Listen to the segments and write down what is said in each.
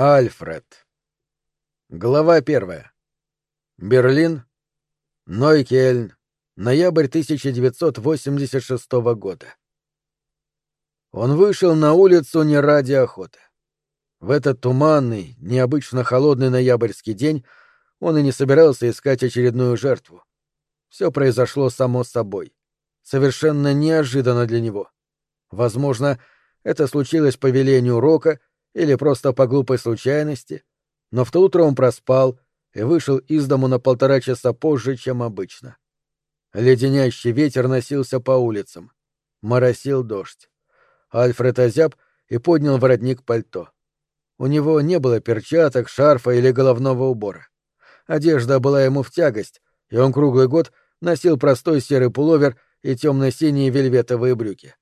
Альфред. Глава первая. Берлин. Нойкельн. Ноябрь 1986 года. Он вышел на улицу не ради охоты. В этот туманный, необычно холодный ноябрьский день он и не собирался искать очередную жертву. Все произошло само собой. Совершенно неожиданно для него. Возможно, это случилось по велению Рока или просто по глупой случайности, но в то утро он проспал и вышел из дому на полтора часа позже, чем обычно. Леденящий ветер носился по улицам. Моросил дождь. Альфред озяб и поднял воротник пальто. У него не было перчаток, шарфа или головного убора. Одежда была ему в тягость, и он круглый год носил простой серый пуловер и темно-синие вельветовые брюки.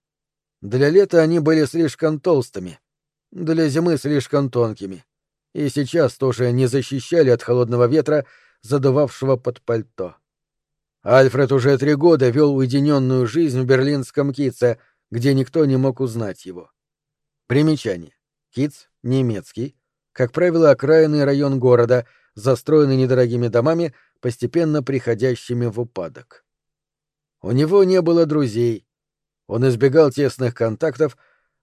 Для лета они были слишком толстыми, для зимы слишком тонкими, и сейчас тоже не защищали от холодного ветра, задувавшего под пальто. Альфред уже три года вел уединенную жизнь в берлинском Китце, где никто не мог узнать его. Примечание. Китц — немецкий, как правило, окраинный район города, застроенный недорогими домами, постепенно приходящими в упадок. У него не было друзей, он избегал тесных контактов,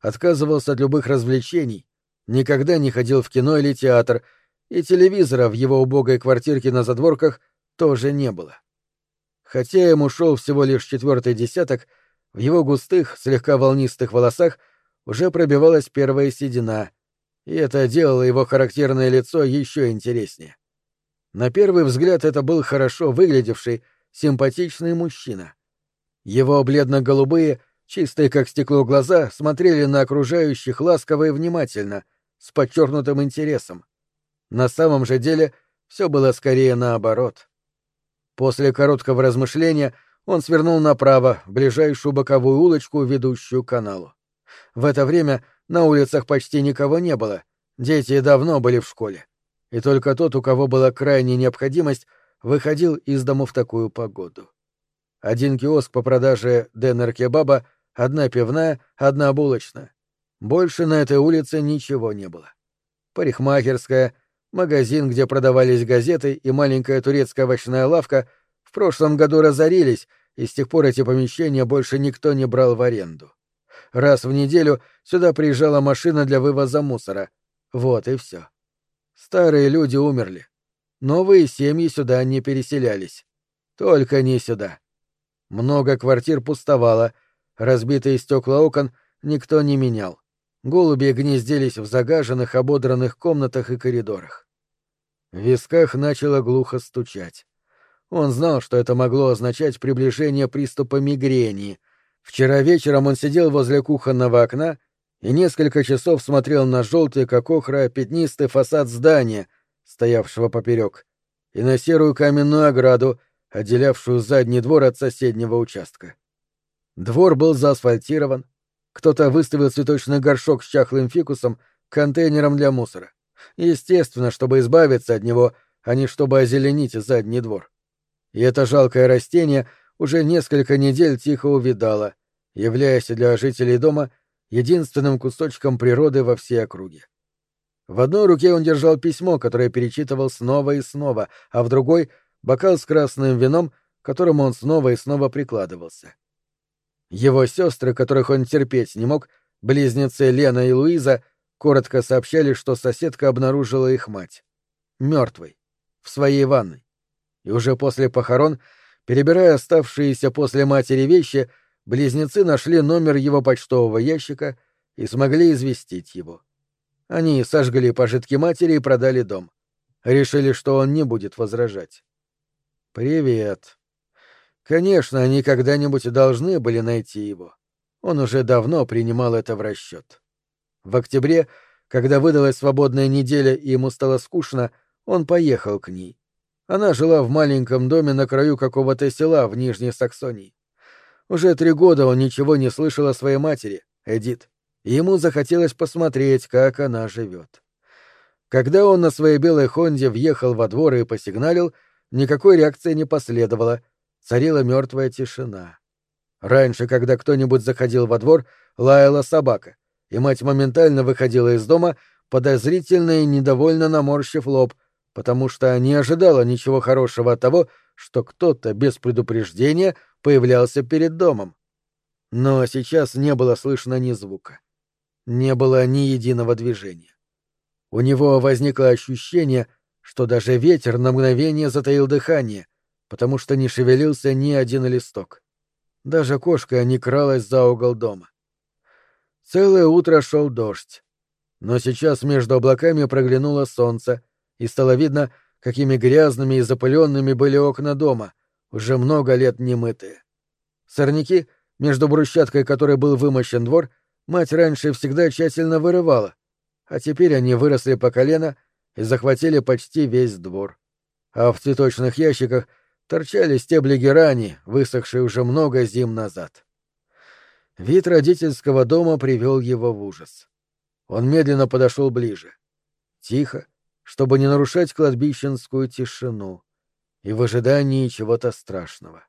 отказывался от любых развлечений, никогда не ходил в кино или театр, и телевизора в его убогой квартирке на задворках тоже не было. Хотя ему шел всего лишь четвертый десяток, в его густых, слегка волнистых волосах уже пробивалась первая седина, и это делало его характерное лицо еще интереснее. На первый взгляд это был хорошо выглядевший, симпатичный мужчина. Его бледно-голубые — чистые как стекло глаза, смотрели на окружающих ласково и внимательно, с подчеркнутым интересом. На самом же деле все было скорее наоборот. После короткого размышления он свернул направо, в ближайшую боковую улочку, ведущую к каналу. В это время на улицах почти никого не было, дети давно были в школе. И только тот, у кого была крайняя необходимость, выходил из дому в такую погоду. Один киоск по продаже денер-кебаба Одна пивная, одна булочная. Больше на этой улице ничего не было. Парикмахерская, магазин, где продавались газеты, и маленькая турецкая овощная лавка в прошлом году разорились, и с тех пор эти помещения больше никто не брал в аренду. Раз в неделю сюда приезжала машина для вывоза мусора. Вот и все. Старые люди умерли. Новые семьи сюда не переселялись. Только не сюда. Много квартир пустовало, Разбитые стекла окон никто не менял. Голуби гнездились в загаженных, ободранных комнатах и коридорах. В висках начало глухо стучать. Он знал, что это могло означать приближение приступа мигрени. Вчера вечером он сидел возле кухонного окна и несколько часов смотрел на желтый, как охра, пятнистый фасад здания, стоявшего поперек, и на серую каменную ограду, отделявшую задний двор от соседнего участка. Двор был заасфальтирован. Кто-то выставил цветочный горшок с чахлым фикусом контейнером для мусора. Естественно, чтобы избавиться от него, а не чтобы озеленить задний двор. И это жалкое растение уже несколько недель тихо увидало, являясь для жителей дома единственным кусочком природы во всей округе. В одной руке он держал письмо, которое перечитывал снова и снова, а в другой — бокал с красным вином, к которому он снова и снова прикладывался. Его сестры, которых он терпеть не мог, близнецы Лена и Луиза, коротко сообщали, что соседка обнаружила их мать. Мертвой. В своей ванной. И уже после похорон, перебирая оставшиеся после матери вещи, близнецы нашли номер его почтового ящика и смогли известить его. Они сожгли пожитки матери и продали дом. Решили, что он не будет возражать. «Привет», Конечно, они когда-нибудь должны были найти его. Он уже давно принимал это в расчет. В октябре, когда выдалась свободная неделя и ему стало скучно, он поехал к ней. Она жила в маленьком доме на краю какого-то села в Нижней Саксонии. Уже три года он ничего не слышал о своей матери, Эдит, и ему захотелось посмотреть, как она живет. Когда он на своей белой Хонде въехал во двор и посигналил, никакой реакции не последовало — царила мертвая тишина. Раньше, когда кто-нибудь заходил во двор, лаяла собака, и мать моментально выходила из дома, подозрительно и недовольно наморщив лоб, потому что не ожидала ничего хорошего от того, что кто-то без предупреждения появлялся перед домом. Но сейчас не было слышно ни звука. Не было ни единого движения. У него возникло ощущение, что даже ветер на мгновение затаил дыхание, потому что не шевелился ни один листок. Даже кошка не кралась за угол дома. Целое утро шел дождь. Но сейчас между облаками проглянуло солнце, и стало видно, какими грязными и запыленными были окна дома, уже много лет не мытые. Сорняки, между брусчаткой которой был вымощен двор, мать раньше всегда тщательно вырывала, а теперь они выросли по колено и захватили почти весь двор. А в цветочных ящиках торчали стебли герани, высохшие уже много зим назад. Вид родительского дома привел его в ужас. Он медленно подошел ближе. Тихо, чтобы не нарушать кладбищенскую тишину, и в ожидании чего-то страшного.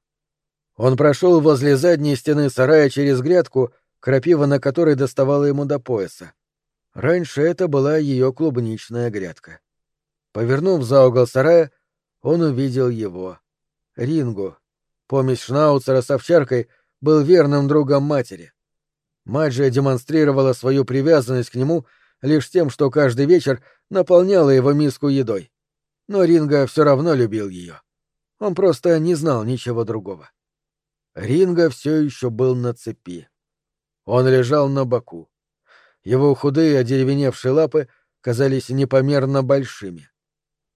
Он прошел возле задней стены сарая через грядку, крапива на которой доставала ему до пояса. Раньше это была ее клубничная грядка. Повернув за угол сарая, он увидел его. Рингу. Помесь Шнауцера с овчаркой был верным другом матери. Мать же демонстрировала свою привязанность к нему лишь тем, что каждый вечер наполняла его миску едой. Но Ринга все равно любил ее. Он просто не знал ничего другого. Ринга все еще был на цепи. Он лежал на боку. Его худые одеревеневшие лапы казались непомерно большими.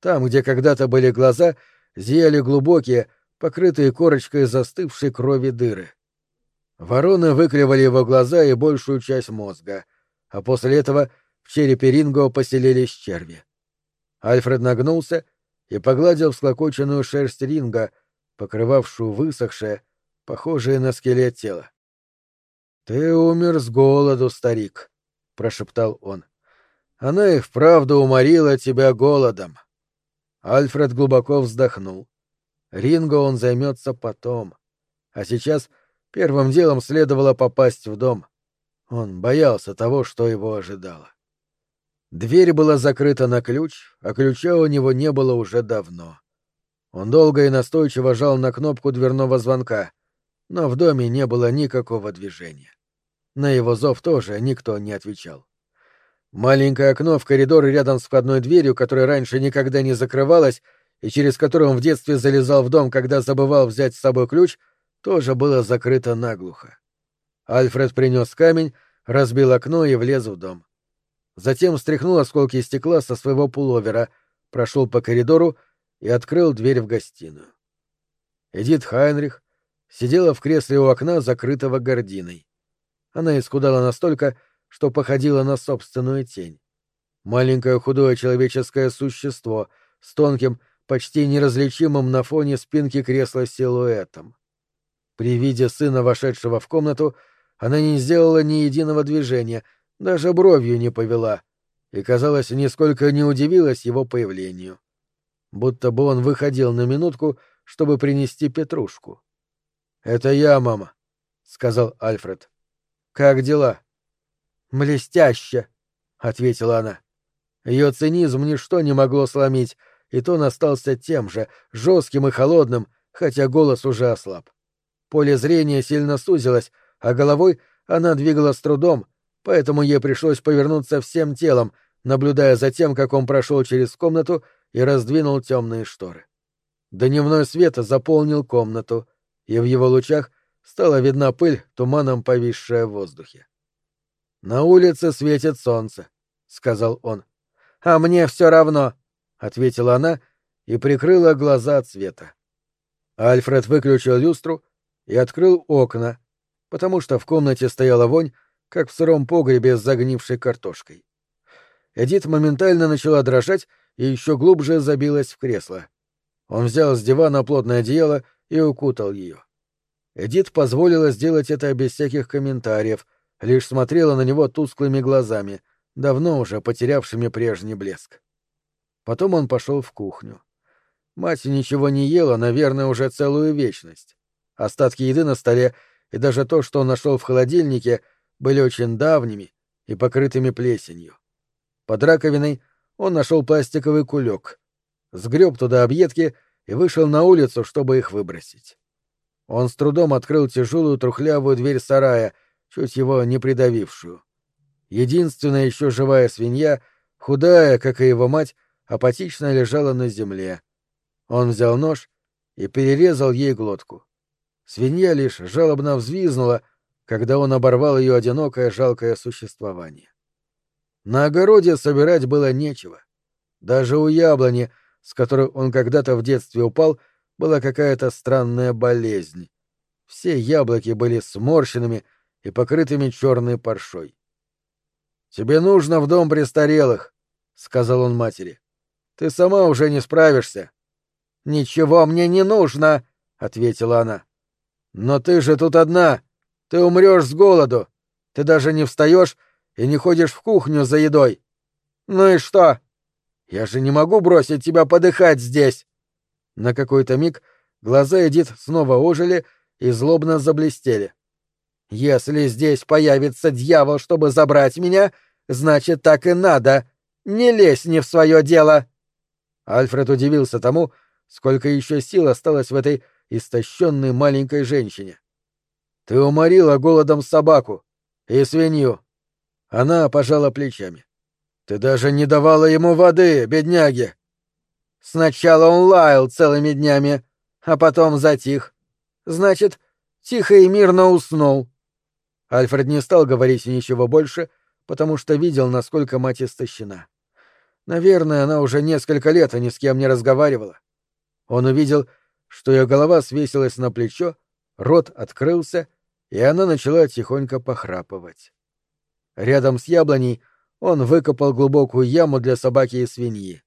Там, где когда-то были глаза, зияли глубокие, покрытые корочкой застывшей крови дыры. Вороны выклевали его глаза и большую часть мозга, а после этого в черепе Ринго поселились черви. Альфред нагнулся и погладил всклокоченную шерсть Ринга, покрывавшую высохшее, похожее на скелет тело. «Ты умер с голоду, старик», — прошептал он. «Она и вправду уморила тебя голодом». Альфред глубоко вздохнул. Ринго он займется потом. А сейчас первым делом следовало попасть в дом. Он боялся того, что его ожидало. Дверь была закрыта на ключ, а ключа у него не было уже давно. Он долго и настойчиво жал на кнопку дверного звонка, но в доме не было никакого движения. На его зов тоже никто не отвечал. Маленькое окно в коридоре рядом с входной дверью, которая раньше никогда не закрывалась, и через которое он в детстве залезал в дом, когда забывал взять с собой ключ, тоже было закрыто наглухо. Альфред принес камень, разбил окно и влез в дом. Затем стряхнул осколки стекла со своего пуловера, прошел по коридору и открыл дверь в гостиную. Эдит Хайнрих сидела в кресле у окна, закрытого гординой. Она исхудала настолько, что походила на собственную тень. Маленькое худое человеческое существо с тонким, почти неразличимым на фоне спинки кресла силуэтом. При виде сына, вошедшего в комнату, она не сделала ни единого движения, даже бровью не повела, и, казалось, нисколько не удивилась его появлению. Будто бы он выходил на минутку, чтобы принести петрушку. — Это я, мама, — сказал Альфред. — Как дела? «Блестяще!» — ответила она. Ее цинизм ничто не могло сломить, и тон остался тем же, жестким и холодным, хотя голос уже ослаб. Поле зрения сильно сузилось, а головой она двигала с трудом, поэтому ей пришлось повернуться всем телом, наблюдая за тем, как он прошел через комнату и раздвинул темные шторы. Дневной свет заполнил комнату, и в его лучах стала видна пыль, туманом повисшая в воздухе. На улице светит солнце, сказал он. А мне все равно, ответила она и прикрыла глаза от света. Альфред выключил люстру и открыл окна, потому что в комнате стояла вонь, как в сыром погребе с загнившей картошкой. Эдит моментально начала дрожать и еще глубже забилась в кресло. Он взял с дивана плотное одеяло и укутал ее. Эдит позволила сделать это без всяких комментариев — лишь смотрела на него тусклыми глазами, давно уже потерявшими прежний блеск. Потом он пошел в кухню. Мать ничего не ела, наверное, уже целую вечность. Остатки еды на столе и даже то, что он нашел в холодильнике, были очень давними и покрытыми плесенью. Под раковиной он нашел пластиковый кулек, сгреб туда объедки и вышел на улицу, чтобы их выбросить. Он с трудом открыл тяжелую трухлявую дверь сарая, чуть его не придавившую. Единственная еще живая свинья, худая, как и его мать, апатично лежала на земле. Он взял нож и перерезал ей глотку. Свинья лишь жалобно взвизнула, когда он оборвал ее одинокое жалкое существование. На огороде собирать было нечего. Даже у яблони, с которой он когда-то в детстве упал, была какая-то странная болезнь. Все яблоки были сморщенными и покрытыми черной паршой. «Тебе нужно в дом престарелых», — сказал он матери. «Ты сама уже не справишься». «Ничего мне не нужно», — ответила она. «Но ты же тут одна. Ты умрешь с голоду. Ты даже не встаешь и не ходишь в кухню за едой. Ну и что? Я же не могу бросить тебя подыхать здесь. На какой-то миг глаза Эдит снова ожили и злобно заблестели. Если здесь появится дьявол, чтобы забрать меня, значит, так и надо. Не лезь не в свое дело. Альфред удивился тому, сколько еще сил осталось в этой истощенной маленькой женщине. Ты уморила голодом собаку и свинью. Она пожала плечами. Ты даже не давала ему воды, бедняги. Сначала он лаял целыми днями, а потом затих. Значит, тихо и мирно уснул. Альфред не стал говорить ничего больше, потому что видел, насколько мать истощена. Наверное, она уже несколько лет ни с кем не разговаривала. Он увидел, что ее голова свесилась на плечо, рот открылся, и она начала тихонько похрапывать. Рядом с яблоней он выкопал глубокую яму для собаки и свиньи.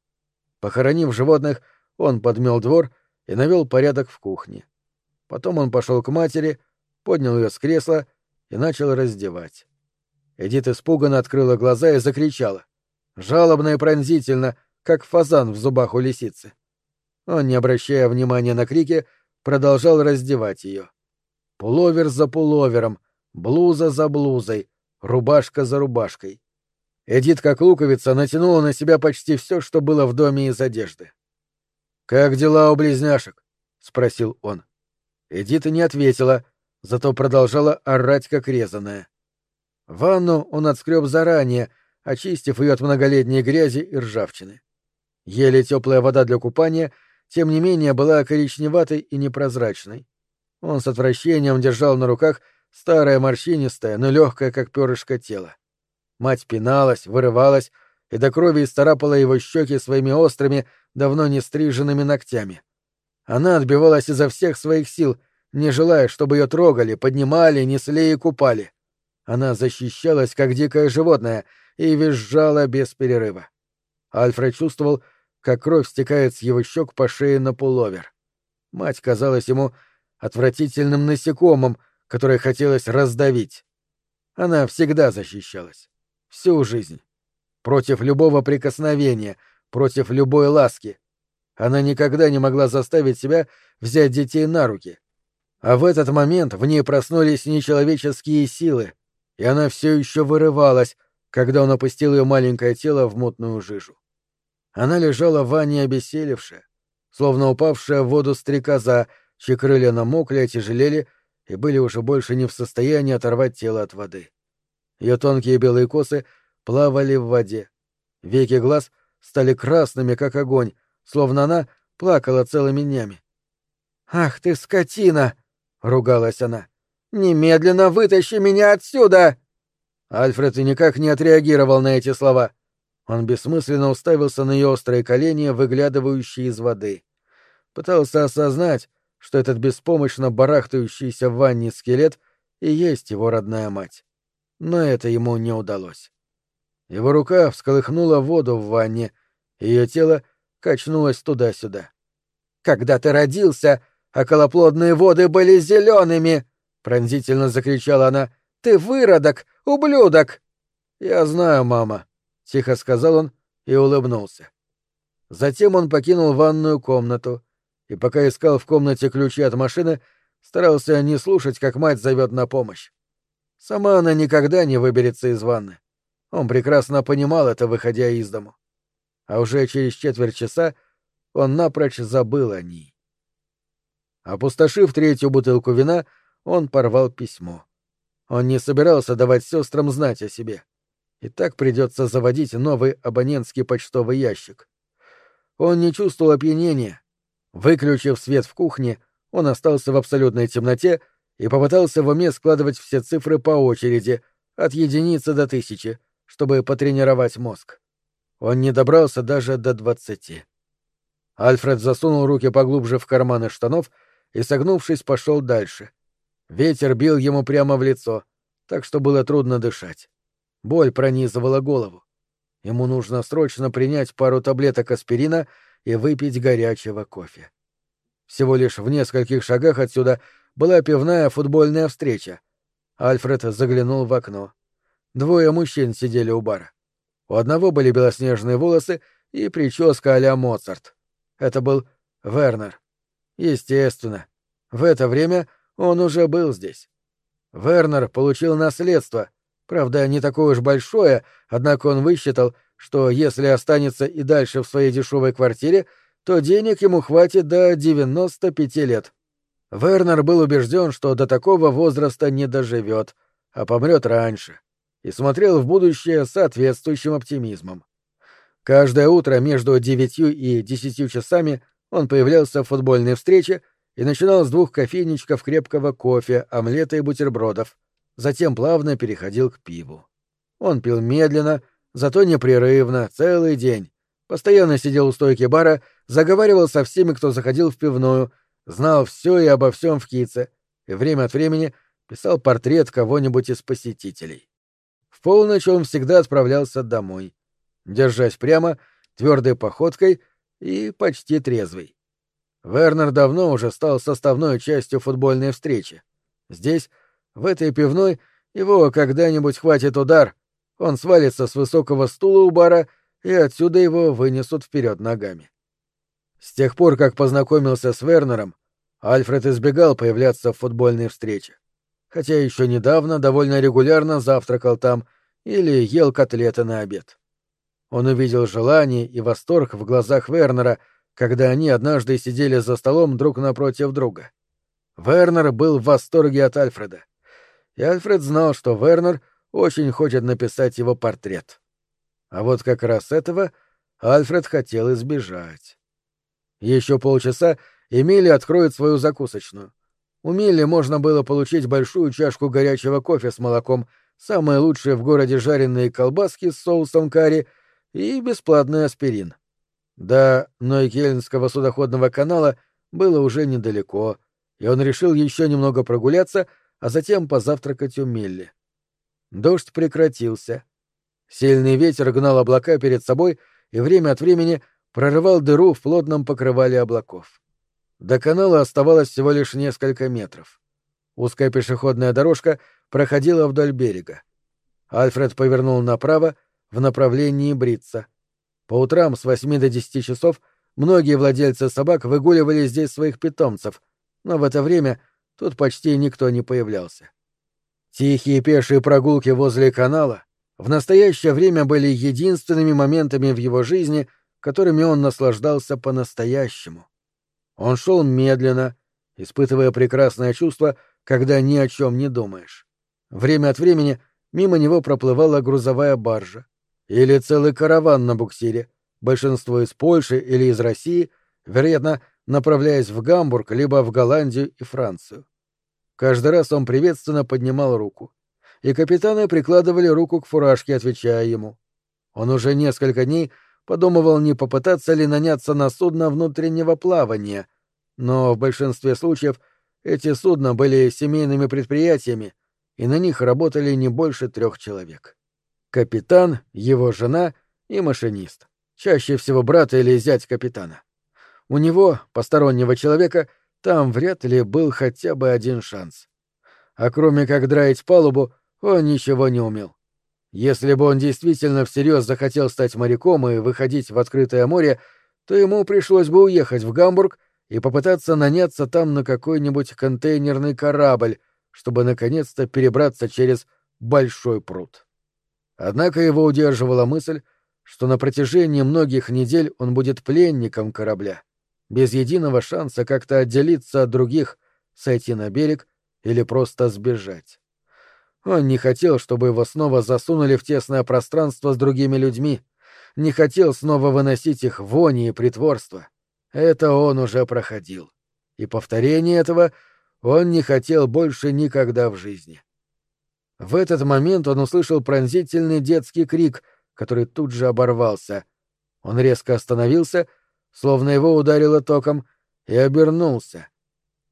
Похоронив животных, он подмел двор и навел порядок в кухне. Потом он пошел к матери, поднял ее с кресла и начал раздевать. Эдит испуганно открыла глаза и закричала. Жалобно и пронзительно, как фазан в зубах у лисицы. Он, не обращая внимания на крики, продолжал раздевать ее. Пуловер за пуловером, блуза за блузой, рубашка за рубашкой. Эдит, как луковица, натянула на себя почти все, что было в доме из одежды. «Как дела у близняшек?» — спросил он. Эдита не ответила, зато продолжала орать, как резаная. Ванну он отскреб заранее, очистив ее от многолетней грязи и ржавчины. Еле теплая вода для купания, тем не менее, была коричневатой и непрозрачной. Он с отвращением держал на руках старое морщинистое, но легкое, как перышко, тело. Мать пиналась, вырывалась и до крови исцарапала его щеки своими острыми, давно не стриженными ногтями. Она отбивалась изо всех своих сил, не желая, чтобы ее трогали, поднимали, несли и купали. Она защищалась, как дикое животное, и визжала без перерыва. Альфред чувствовал, как кровь стекает с его щек по шее на пуловер. Мать казалась ему отвратительным насекомым, которое хотелось раздавить. Она всегда защищалась. Всю жизнь. Против любого прикосновения, против любой ласки. Она никогда не могла заставить себя взять детей на руки. А в этот момент в ней проснулись нечеловеческие силы, и она все еще вырывалась, когда он опустил ее маленькое тело в мутную жижу. Она лежала в ванне обессилевшая, словно упавшая в воду стрекоза, чьи крылья намокли, отяжелели и были уже больше не в состоянии оторвать тело от воды. Ее тонкие белые косы плавали в воде. Веки глаз стали красными, как огонь, словно она плакала целыми днями. «Ах ты, скотина!» — ругалась она. «Немедленно вытащи меня отсюда!» Альфред и никак не отреагировал на эти слова. Он бессмысленно уставился на ее острые колени, выглядывающие из воды. Пытался осознать, что этот беспомощно барахтающийся в ванне скелет и есть его родная мать. Но это ему не удалось. Его рука всколыхнула воду в ванне, ее тело качнулось туда-сюда. «Когда ты родился, околоплодные воды были зелеными!» — пронзительно закричала она. «Ты выродок, ублюдок!» «Я знаю, мама», — тихо сказал он и улыбнулся. Затем он покинул ванную комнату, и пока искал в комнате ключи от машины, старался не слушать, как мать зовет на помощь. Сама она никогда не выберется из ванны. Он прекрасно понимал это, выходя из дому. А уже через четверть часа он напрочь забыл о ней. Опустошив третью бутылку вина, он порвал письмо. Он не собирался давать сестрам знать о себе. И так придется заводить новый абонентский почтовый ящик. Он не чувствовал опьянения. Выключив свет в кухне, он остался в абсолютной темноте и попытался в уме складывать все цифры по очереди, от единицы до тысячи, чтобы потренировать мозг. Он не добрался даже до двадцати. Альфред засунул руки поглубже в карманы штанов и, согнувшись, пошел дальше. Ветер бил ему прямо в лицо, так что было трудно дышать. Боль пронизывала голову. Ему нужно срочно принять пару таблеток аспирина и выпить горячего кофе. Всего лишь в нескольких шагах отсюда была пивная футбольная встреча. Альфред заглянул в окно. Двое мужчин сидели у бара. У одного были белоснежные волосы и прическа а-ля Моцарт. Это был Вернер. Естественно. В это время он уже был здесь. Вернер получил наследство — Правда, не такое уж большое, однако он высчитал, что если останется и дальше в своей дешевой квартире, то денег ему хватит до 95 лет. Вернер был убежден, что до такого возраста не доживет, а помрет раньше, и смотрел в будущее с соответствующим оптимизмом. Каждое утро между девятью и десятью часами он появлялся в футбольной встрече и начинал с двух кофейничков крепкого кофе, омлета и бутербродов — затем плавно переходил к пиву. Он пил медленно, зато непрерывно, целый день. Постоянно сидел у стойки бара, заговаривал со всеми, кто заходил в пивную, знал все и обо всем в Кице, и время от времени писал портрет кого-нибудь из посетителей. В полночь он всегда отправлялся домой, держась прямо, твердой походкой и почти трезвый. Вернер давно уже стал составной частью футбольной встречи. Здесь в этой пивной его когда-нибудь хватит удар, он свалится с высокого стула у бара, и отсюда его вынесут вперед ногами. С тех пор, как познакомился с Вернером, Альфред избегал появляться в футбольной встрече, хотя еще недавно довольно регулярно завтракал там или ел котлеты на обед. Он увидел желание и восторг в глазах Вернера, когда они однажды сидели за столом друг напротив друга. Вернер был в восторге от Альфреда и Альфред знал, что Вернер очень хочет написать его портрет. А вот как раз этого Альфред хотел избежать. Еще полчаса, и Милли откроет свою закусочную. У Милли можно было получить большую чашку горячего кофе с молоком, самые лучшие в городе жареные колбаски с соусом карри и бесплатный аспирин. До Нойкельнского судоходного канала было уже недалеко, и он решил еще немного прогуляться — а затем позавтракать у Милли. Дождь прекратился. Сильный ветер гнал облака перед собой и время от времени прорывал дыру в плотном покрывале облаков. До канала оставалось всего лишь несколько метров. Узкая пешеходная дорожка проходила вдоль берега. Альфред повернул направо в направлении Брица. По утрам с восьми до десяти часов многие владельцы собак выгуливали здесь своих питомцев, но в это время тут почти никто не появлялся. Тихие пешие прогулки возле канала в настоящее время были единственными моментами в его жизни, которыми он наслаждался по-настоящему. Он шел медленно, испытывая прекрасное чувство, когда ни о чем не думаешь. Время от времени мимо него проплывала грузовая баржа или целый караван на буксире, большинство из Польши или из России, вероятно, направляясь в Гамбург либо в Голландию и Францию. Каждый раз он приветственно поднимал руку. И капитаны прикладывали руку к фуражке, отвечая ему. Он уже несколько дней подумывал, не попытаться ли наняться на судно внутреннего плавания, но в большинстве случаев эти судна были семейными предприятиями, и на них работали не больше трех человек. Капитан, его жена и машинист. Чаще всего брат или зять капитана. У него, постороннего человека, — там вряд ли был хотя бы один шанс. А кроме как драить палубу, он ничего не умел. Если бы он действительно всерьез захотел стать моряком и выходить в открытое море, то ему пришлось бы уехать в Гамбург и попытаться наняться там на какой-нибудь контейнерный корабль, чтобы наконец-то перебраться через большой пруд. Однако его удерживала мысль, что на протяжении многих недель он будет пленником корабля, без единого шанса как-то отделиться от других, сойти на берег или просто сбежать. Он не хотел, чтобы его снова засунули в тесное пространство с другими людьми, не хотел снова выносить их вони и притворство. Это он уже проходил. И повторение этого он не хотел больше никогда в жизни. В этот момент он услышал пронзительный детский крик, который тут же оборвался. Он резко остановился, словно его ударило током, и обернулся.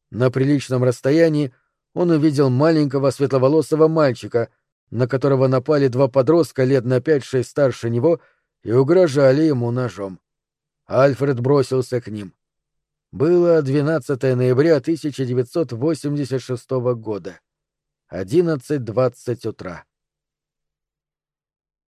На приличном расстоянии он увидел маленького светловолосого мальчика, на которого напали два подростка лет на пять-шесть старше него и угрожали ему ножом. Альфред бросился к ним. Было 12 ноября 1986 года. 11.20 утра.